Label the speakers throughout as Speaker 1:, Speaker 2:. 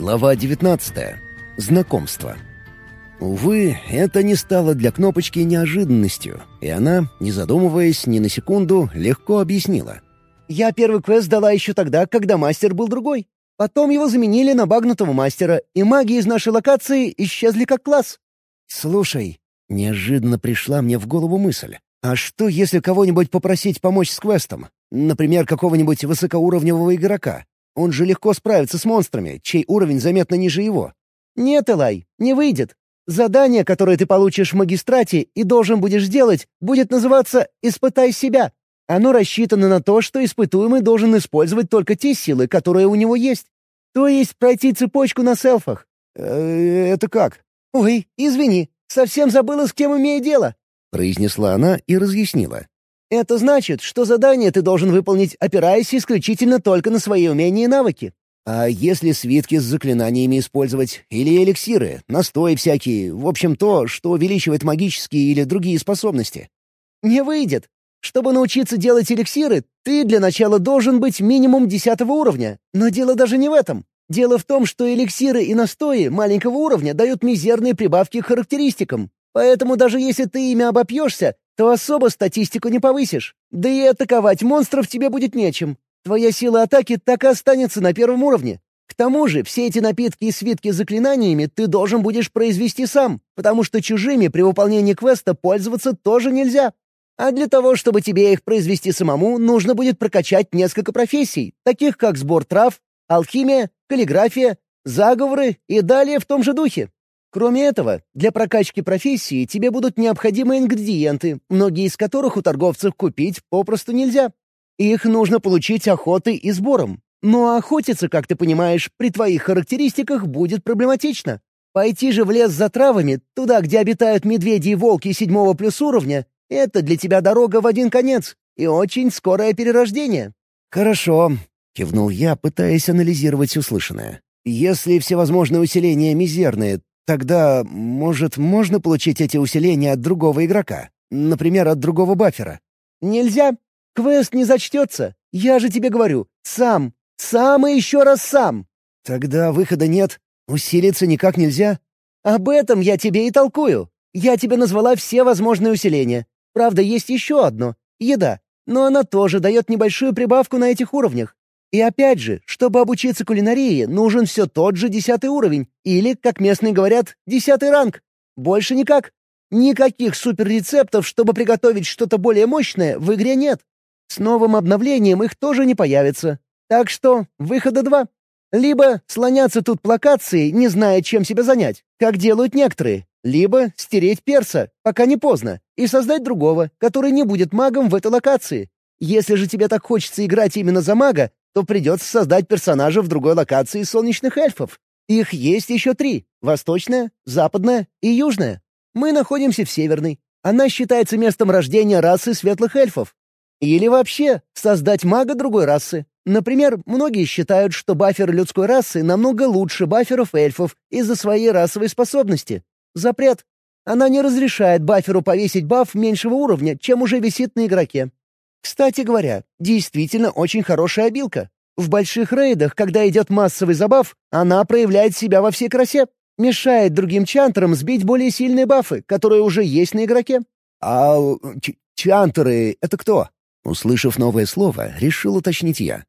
Speaker 1: Глава 19. Знакомство. Увы, это не стало для Кнопочки неожиданностью, и она, не задумываясь ни на секунду, легко объяснила.
Speaker 2: «Я первый квест дала еще тогда, когда мастер был другой. Потом его заменили на багнутого мастера, и маги из нашей локации исчезли как класс».
Speaker 1: «Слушай», — неожиданно пришла мне в голову мысль. «А что, если кого-нибудь попросить помочь с квестом? Например, какого-нибудь высокоуровневого игрока? Он же легко справится с монстрами, чей уровень заметно ниже его.
Speaker 2: «Нет, Элай, не выйдет. Задание, которое ты получишь в магистрате и должен будешь сделать, будет называться «Испытай себя». Оно рассчитано на то, что испытуемый должен использовать только те силы, которые у него есть. То есть пройти цепочку на селфах.
Speaker 1: Э, «Это как?»
Speaker 2: «Ой, извини, совсем забыла, с кем имею дело», —
Speaker 1: произнесла она и разъяснила.
Speaker 2: Это значит, что задание ты должен выполнить, опираясь исключительно только на свои умения и навыки.
Speaker 1: А если свитки с заклинаниями использовать? Или эликсиры, настои всякие, в общем, то, что увеличивает магические или другие способности?
Speaker 2: Не выйдет. Чтобы научиться делать эликсиры, ты для начала должен быть минимум десятого уровня. Но дело даже не в этом. Дело в том, что эликсиры и настои маленького уровня дают мизерные прибавки к характеристикам. Поэтому даже если ты ими обопьешься, то особо статистику не повысишь. Да и атаковать монстров тебе будет нечем. Твоя сила атаки так и останется на первом уровне. К тому же все эти напитки и свитки с заклинаниями ты должен будешь произвести сам, потому что чужими при выполнении квеста пользоваться тоже нельзя. А для того, чтобы тебе их произвести самому, нужно будет прокачать несколько профессий, таких как сбор трав, алхимия, каллиграфия, заговоры и далее в том же духе. Кроме этого, для прокачки профессии тебе будут необходимы ингредиенты, многие из которых у торговцев купить попросту нельзя. Их нужно получить охотой и сбором. Но охотиться, как ты понимаешь, при твоих характеристиках будет проблематично. Пойти же в лес за травами, туда, где обитают медведи и волки седьмого плюс уровня, это для тебя дорога в один конец и очень скорое перерождение.
Speaker 1: «Хорошо», — кивнул я, пытаясь анализировать услышанное. «Если всевозможные усиления мизерные, Тогда, может, можно получить эти усиления от другого игрока? Например, от другого бафера?
Speaker 2: Нельзя. Квест не зачтется. Я же тебе говорю. Сам. Сам и еще раз сам.
Speaker 1: Тогда выхода нет. Усилиться никак нельзя.
Speaker 2: Об этом я тебе и толкую. Я тебе назвала все возможные усиления. Правда, есть еще одно — еда. Но она тоже дает небольшую прибавку на этих уровнях. И опять же, чтобы обучиться кулинарии, нужен все тот же десятый уровень, или, как местные говорят, десятый ранг. Больше никак. Никаких суперрецептов, чтобы приготовить что-то более мощное, в игре нет. С новым обновлением их тоже не появится. Так что выхода два. Либо слоняться тут плакацией, не зная, чем себя занять, как делают некоторые, либо стереть перса, пока не поздно, и создать другого, который не будет магом в этой локации. Если же тебе так хочется играть именно за мага, то придется создать персонажа в другой локации солнечных эльфов. Их есть еще три — восточная, западная и южная. Мы находимся в северной. Она считается местом рождения расы светлых эльфов. Или вообще создать мага другой расы. Например, многие считают, что бафер людской расы намного лучше баферов эльфов из-за своей расовой способности. Запрет. Она не разрешает баферу повесить баф меньшего уровня, чем уже висит на игроке. Кстати говоря, действительно очень хорошая обилка. В больших рейдах, когда идет массовый забав, она проявляет себя во всей красе. Мешает другим чантерам сбить более сильные бафы, которые уже есть на игроке.
Speaker 1: «А чантеры — это кто?» Услышав новое слово, решил уточнить я.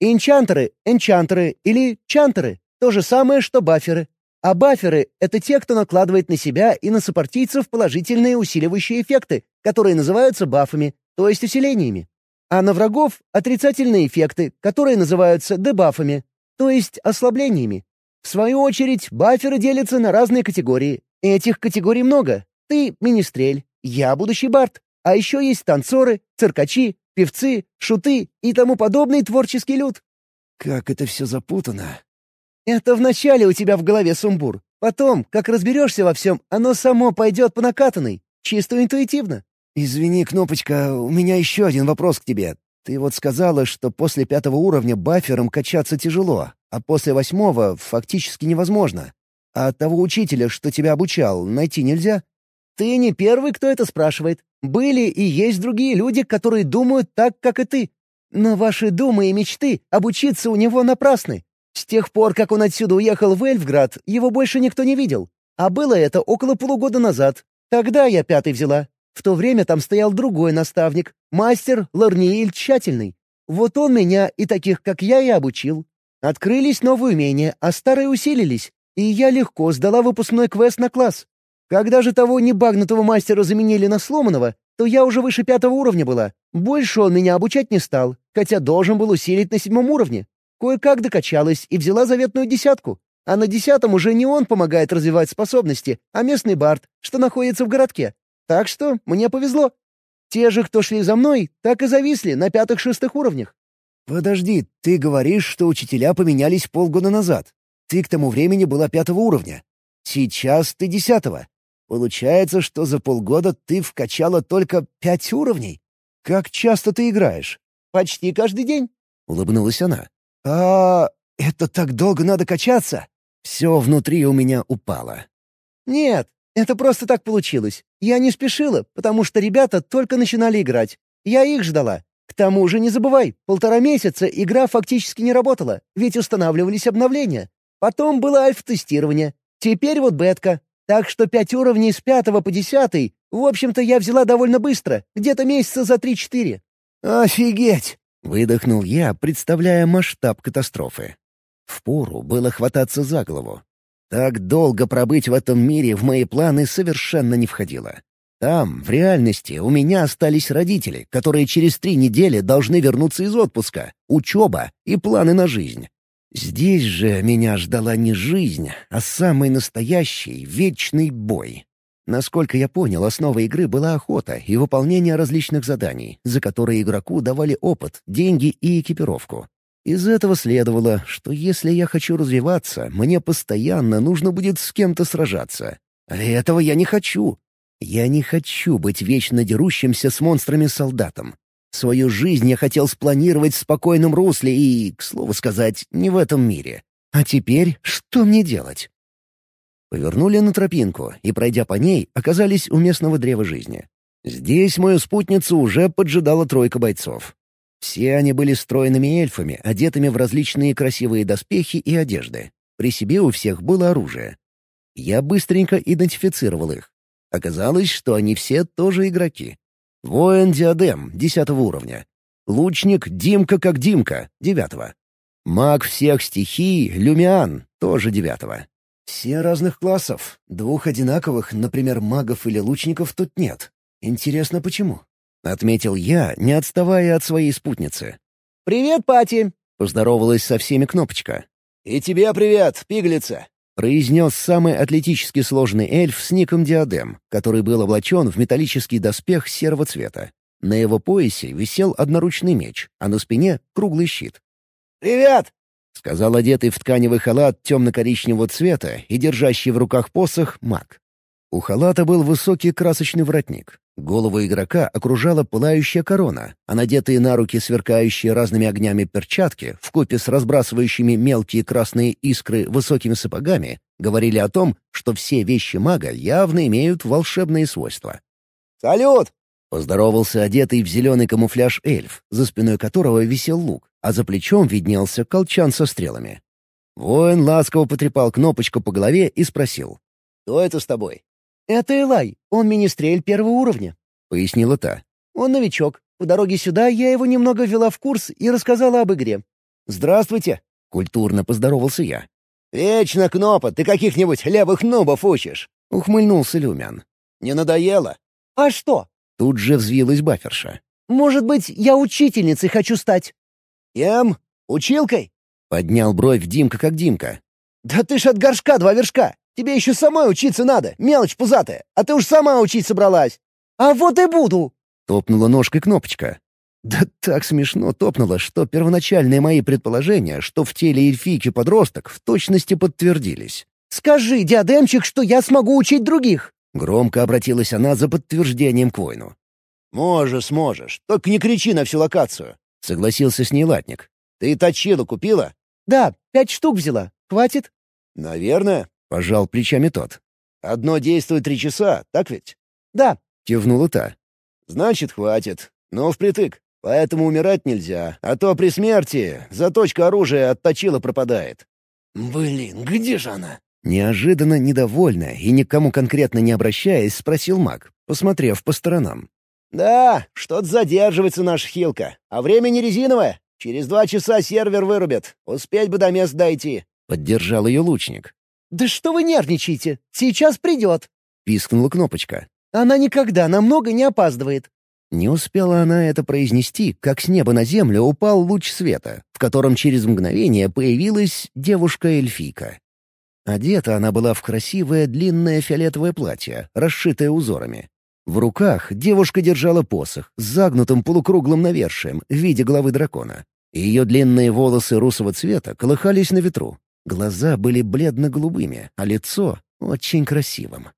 Speaker 2: Инчантеры, энчантеры или чантеры — то же самое, что баферы. А баферы — это те, кто накладывает на себя и на сопартийцев положительные усиливающие эффекты, которые называются бафами, то есть усилениями. А на врагов — отрицательные эффекты, которые называются дебафами, то есть ослаблениями. В свою очередь, баферы делятся на разные категории. Этих категорий много. Ты — министрель, я — будущий бард. А еще есть танцоры, циркачи, певцы, шуты и тому подобный творческий люд.
Speaker 1: Как это все запутано.
Speaker 2: Это вначале у тебя в голове сумбур. Потом, как разберешься во всем, оно само пойдет по накатанной, чисто интуитивно.
Speaker 1: «Извини, Кнопочка, у меня еще один вопрос к тебе. Ты вот сказала, что после пятого уровня бафером качаться тяжело, а после восьмого фактически невозможно. А того учителя, что тебя обучал, найти нельзя?»
Speaker 2: «Ты не первый, кто это спрашивает. Были и есть другие люди, которые думают так, как и ты. Но ваши думы и мечты обучиться у него напрасны. С тех пор, как он отсюда уехал в Эльфград, его больше никто не видел. А было это около полугода назад. Тогда я пятый взяла. В то время там стоял другой наставник, мастер Ларнииль Тщательный. Вот он меня и таких, как я, и обучил. Открылись новые умения, а старые усилились, и я легко сдала выпускной квест на класс. Когда же того небагнутого мастера заменили на сломанного, то я уже выше пятого уровня была. Больше он меня обучать не стал, хотя должен был усилить на седьмом уровне. Кое-как докачалась и взяла заветную десятку. А на десятом уже не он помогает развивать способности, а местный бард, что находится в городке. Так что мне повезло. Те же, кто шли за мной, так и зависли на пятых-шестых уровнях.
Speaker 1: «Подожди, ты говоришь, что учителя поменялись полгода назад. Ты к тому времени была пятого уровня. Сейчас ты десятого. Получается, что за полгода ты вкачала только пять уровней? Как часто ты играешь?»
Speaker 2: «Почти каждый день», —
Speaker 1: улыбнулась она. «А это так долго надо качаться?» Все внутри у меня упало.
Speaker 2: «Нет, это просто так получилось. Я не спешила, потому что ребята только начинали играть. Я их ждала. К тому же не забывай, полтора месяца игра фактически не работала, ведь устанавливались обновления. Потом было альфа-тестирование. Теперь вот бетка. Так что пять уровней с пятого по десятый, в общем-то, я взяла довольно быстро, где-то месяца за три-четыре.
Speaker 1: «Офигеть!» — выдохнул я, представляя масштаб катастрофы. Впору было хвататься за голову. Так долго пробыть в этом мире в мои планы совершенно не входило. Там, в реальности, у меня остались родители, которые через три недели должны вернуться из отпуска, учеба и планы на жизнь. Здесь же меня ждала не жизнь, а самый настоящий вечный бой. Насколько я понял, основой игры была охота и выполнение различных заданий, за которые игроку давали опыт, деньги и экипировку. Из этого следовало, что если я хочу развиваться, мне постоянно нужно будет с кем-то сражаться. А этого я не хочу. Я не хочу быть вечно дерущимся с монстрами-солдатом. Свою жизнь я хотел спланировать в спокойном русле и, к слову сказать, не в этом мире. А теперь что мне делать? Повернули на тропинку и, пройдя по ней, оказались у местного древа жизни. Здесь мою спутницу уже поджидала тройка бойцов. Все они были стройными эльфами, одетыми в различные красивые доспехи и одежды. При себе у всех было оружие. Я быстренько идентифицировал их. Оказалось, что они все тоже игроки. Воин Диадем, десятого уровня. Лучник Димка как Димка, девятого. Маг всех стихий Люмиан, тоже девятого. Все разных классов. Двух одинаковых, например, магов или лучников тут нет. Интересно, почему? — отметил я, не отставая от своей спутницы.
Speaker 2: «Привет, Пати!»
Speaker 1: — поздоровалась со всеми Кнопочка.
Speaker 3: «И тебе привет, пиглица!»
Speaker 1: — произнес самый атлетически сложный эльф с ником Диадем, который был облачен в металлический доспех серого цвета. На его поясе висел одноручный меч, а на спине — круглый щит.
Speaker 3: «Привет!»
Speaker 1: — сказал одетый в тканевый халат темно-коричневого цвета и держащий в руках посох маг. У халата был высокий красочный воротник. Голову игрока окружала пылающая корона, а надетые на руки сверкающие разными огнями перчатки, вкупе с разбрасывающими мелкие красные искры высокими сапогами, говорили о том, что все вещи мага явно имеют волшебные свойства.
Speaker 3: «Салют!»
Speaker 1: — поздоровался одетый в зеленый камуфляж эльф, за спиной которого висел лук, а за плечом виднелся колчан со стрелами. Воин ласково потрепал кнопочку по голове и спросил.
Speaker 3: «Кто это с тобой?»
Speaker 2: «Это Элай, он министрель первого уровня», —
Speaker 1: пояснила та.
Speaker 2: «Он новичок. По дороге сюда я его немного ввела в курс и рассказала об игре».
Speaker 1: «Здравствуйте», — культурно поздоровался я.
Speaker 3: «Вечно, Кнопа, ты каких-нибудь левых нубов учишь?»
Speaker 1: — ухмыльнулся Люмян.
Speaker 3: «Не надоело?»
Speaker 2: «А что?»
Speaker 1: — тут же взвилась Баферша.
Speaker 2: «Может быть, я учительницей хочу стать?»
Speaker 3: «Кем? Училкой?»
Speaker 1: — поднял бровь Димка как Димка.
Speaker 3: «Да ты ж от горшка два вершка! Тебе еще самой учиться надо, мелочь пузатая, а ты уж сама учить собралась».
Speaker 2: «А вот и буду!»
Speaker 1: — топнула ножкой кнопочка. Да так смешно топнуло, что первоначальные мои предположения, что в теле эльфийки подросток, в точности подтвердились.
Speaker 2: «Скажи, диадемчик, что я смогу учить других!»
Speaker 1: Громко обратилась она за подтверждением к воину.
Speaker 3: «Можешь, сможешь. Только не кричи на всю локацию», —
Speaker 1: согласился с ней латник.
Speaker 3: «Ты точилу купила?»
Speaker 2: «Да, пять штук взяла. Хватит?»
Speaker 3: «Наверное», —
Speaker 1: пожал плечами тот.
Speaker 3: «Одно действует три часа, так ведь?»
Speaker 2: «Да», —
Speaker 1: кивнула та.
Speaker 3: «Значит, хватит. Но впритык.
Speaker 1: Поэтому умирать нельзя, а то при смерти заточка оружия от точила пропадает».
Speaker 3: «Блин, где же она?»
Speaker 1: Неожиданно недовольно и никому конкретно не обращаясь, спросил маг, посмотрев по сторонам.
Speaker 3: «Да, что-то задерживается наша хилка, а время не резиновое. Через два часа сервер вырубят. Успеть бы до места дойти».
Speaker 1: Поддержал ее лучник.
Speaker 2: «Да что вы нервничаете? Сейчас придет!»
Speaker 1: — пискнула кнопочка.
Speaker 2: «Она никогда намного не опаздывает».
Speaker 1: Не успела она это произнести, как с неба на землю упал луч света, в котором через мгновение появилась девушка-эльфийка. Одета она была в красивое длинное фиолетовое платье, расшитое узорами. В руках девушка держала посох с загнутым полукруглым навершием в виде головы дракона. Ее длинные волосы русого цвета колыхались на ветру. Глаза были бледно-голубыми, а лицо — очень красивым.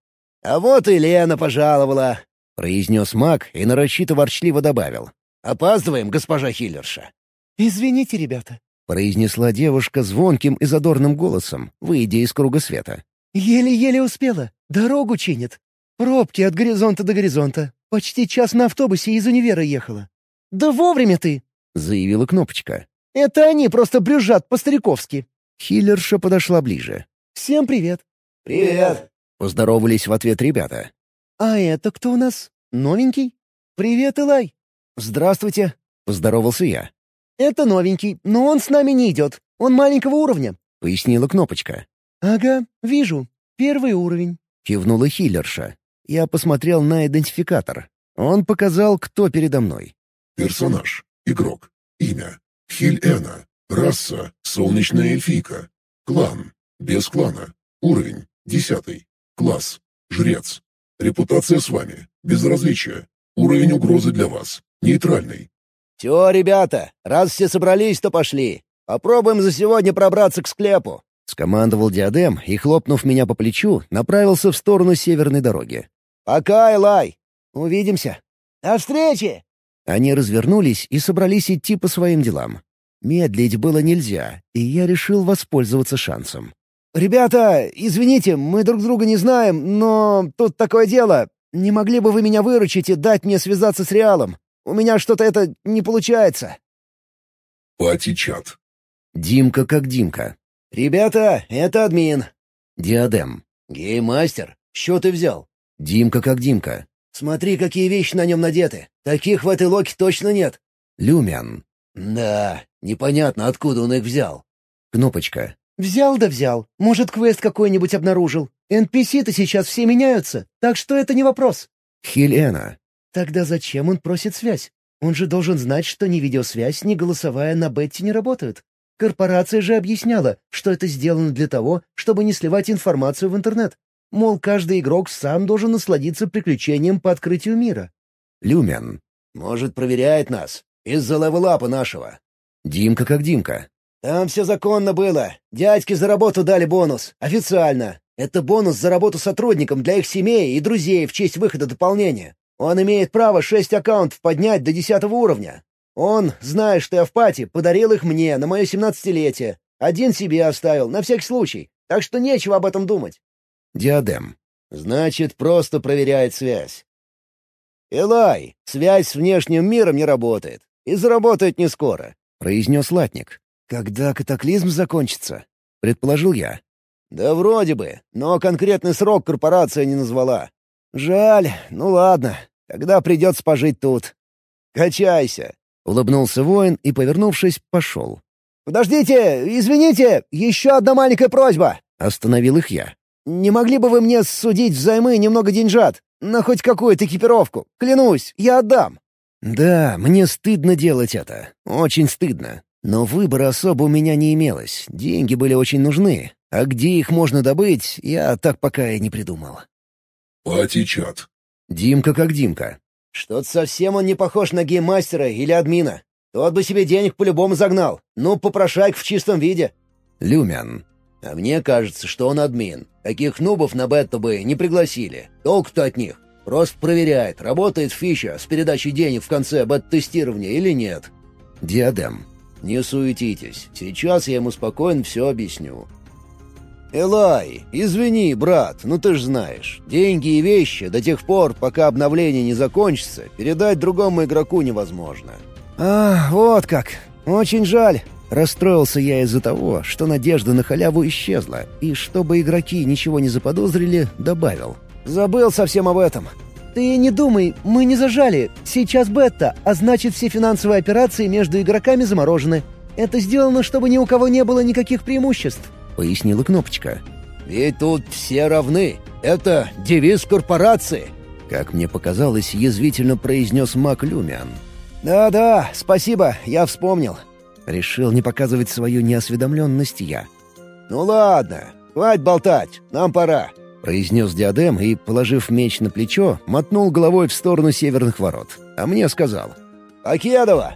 Speaker 3: «А вот и Лена пожаловала», —
Speaker 1: произнес маг и нарочито ворчливо добавил.
Speaker 3: «Опаздываем, госпожа Хиллерша».
Speaker 2: «Извините, ребята», —
Speaker 1: произнесла девушка звонким и задорным голосом, выйдя из круга света.
Speaker 2: «Еле-еле успела. Дорогу чинит. Пробки от горизонта до горизонта. Почти час на автобусе из универа ехала». «Да вовремя ты!»
Speaker 1: — заявила Кнопочка.
Speaker 2: «Это они просто брюжат по-стариковски».
Speaker 1: Хиллерша подошла ближе.
Speaker 2: «Всем привет».
Speaker 3: «Привет».
Speaker 1: Поздоровались в ответ ребята.
Speaker 2: «А это кто у нас? Новенький? Привет, Илай».
Speaker 1: «Здравствуйте», — поздоровался я.
Speaker 2: «Это новенький, но он с нами не идет. Он маленького уровня», —
Speaker 1: пояснила Кнопочка.
Speaker 2: «Ага, вижу. Первый уровень», —
Speaker 1: кивнула Хиллерша. Я посмотрел на идентификатор. Он показал, кто передо мной.
Speaker 4: Персонаж. Игрок. Имя. Хиль Эна. Раса — солнечная эльфийка. Клан — без клана. Уровень — десятый. Класс — жрец. Репутация с вами — безразличие. Уровень угрозы для вас — нейтральный.
Speaker 3: «Все, ребята, раз все собрались, то пошли. Попробуем за сегодня пробраться к склепу».
Speaker 1: Скомандовал диадем и, хлопнув меня по плечу, направился в сторону северной дороги.
Speaker 3: «Пока, Элай!
Speaker 2: Увидимся!»
Speaker 3: «До встречи!»
Speaker 1: Они развернулись и собрались идти по своим делам. Медлить было нельзя, и я решил воспользоваться шансом.
Speaker 3: «Ребята, извините, мы друг друга не знаем, но тут такое дело. Не могли бы вы меня выручить и дать мне связаться с Реалом? У меня что-то это не получается».
Speaker 4: Пати-чат.
Speaker 1: Димка как Димка.
Speaker 3: «Ребята, это админ».
Speaker 1: Диадем.
Speaker 3: «Гейммастер, что ты взял?»
Speaker 1: Димка как Димка.
Speaker 3: «Смотри, какие вещи на нем надеты. Таких в этой локе точно нет».
Speaker 1: Люмян.
Speaker 3: «Да, непонятно, откуда он их взял».
Speaker 1: Кнопочка.
Speaker 2: «Взял да взял. Может, квест какой-нибудь обнаружил. NPC-то сейчас все меняются, так что это не вопрос».
Speaker 1: Хильэна.
Speaker 2: «Тогда зачем он просит связь? Он же должен знать, что ни видеосвязь, ни голосовая на Бетти не работают. Корпорация же объясняла, что это сделано для того, чтобы не сливать информацию в интернет. Мол, каждый игрок сам должен насладиться приключением по открытию мира».
Speaker 1: Люмен.
Speaker 3: «Может, проверяет нас? Из-за левелапа нашего».
Speaker 1: Димка как Димка.
Speaker 3: «Там все законно было. Дядьки за работу дали бонус. Официально. Это бонус за работу сотрудникам для их семей и друзей в честь выхода дополнения. Он имеет право шесть аккаунтов поднять до десятого уровня. Он, зная, что я в пати, подарил их мне на мое семнадцатилетие. Один себе оставил, на всякий случай. Так что нечего об этом думать».
Speaker 1: Диадем.
Speaker 3: «Значит, просто проверяет связь. «Элай, связь с внешним миром не работает. И заработает не скоро», —
Speaker 1: произнес Латник. «Когда катаклизм закончится?» — предположил я.
Speaker 3: «Да вроде бы, но конкретный срок корпорация не назвала. Жаль, ну ладно, тогда придется пожить тут. Качайся!»
Speaker 1: — улыбнулся воин и, повернувшись, пошел.
Speaker 3: «Подождите, извините, еще одна маленькая просьба!»
Speaker 1: — остановил их я.
Speaker 3: «Не могли бы вы мне судить взаймы немного деньжат? На хоть какую-то экипировку. Клянусь, я отдам».
Speaker 1: «Да, мне стыдно делать это. Очень стыдно. Но выбора особо у меня не имелось. Деньги были очень нужны. А где их можно добыть, я так пока и не придумал».
Speaker 4: Пати-чат.
Speaker 1: Димка как Димка.
Speaker 3: «Что-то совсем он не похож на гейммастера или админа. Тот бы себе денег по-любому загнал. Ну, попрошайк в чистом виде».
Speaker 1: Люмян.
Speaker 3: «А мне кажется, что он админ. Таких нубов на бета бы не пригласили. Толк-то от них. Просто проверяет, работает фича с передачей денег в конце бета-тестирования или нет».
Speaker 1: Диадем.
Speaker 3: «Не суетитесь. Сейчас я ему спокойно все объясню». «Элай, извини, брат, ну ты ж знаешь, деньги и вещи до тех пор, пока обновление не закончится, передать другому игроку невозможно.
Speaker 1: «А, вот как. Очень жаль». Расстроился я из-за того, что надежда на халяву исчезла, и чтобы игроки ничего не заподозрили, добавил. «Забыл совсем об этом.
Speaker 2: «Ты не думай, мы не зажали. Сейчас бета, а значит, все финансовые операции между игроками заморожены. Это сделано, чтобы ни у кого не было никаких преимуществ», —
Speaker 1: пояснила Кнопочка.
Speaker 3: «Ведь тут все равны. Это девиз корпорации», —
Speaker 1: как мне показалось, язвительно произнес Мак Люмиан.
Speaker 3: «Да-да, спасибо, я вспомнил».
Speaker 1: Решил не показывать свою неосведомленность я.
Speaker 3: «Ну ладно, хватит болтать, нам пора».
Speaker 1: — произнес диадем и, положив меч на плечо, мотнул головой в сторону северных ворот. А мне сказал.
Speaker 3: «Покедова!»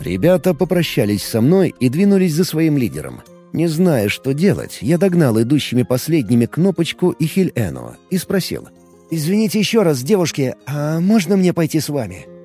Speaker 1: Ребята попрощались со мной и двинулись за своим лидером. Не зная, что делать, я догнал идущими последними Кнопочку и Хиль-Эну и спросил.
Speaker 2: «Извините еще раз, девушки, а можно мне пойти с вами?»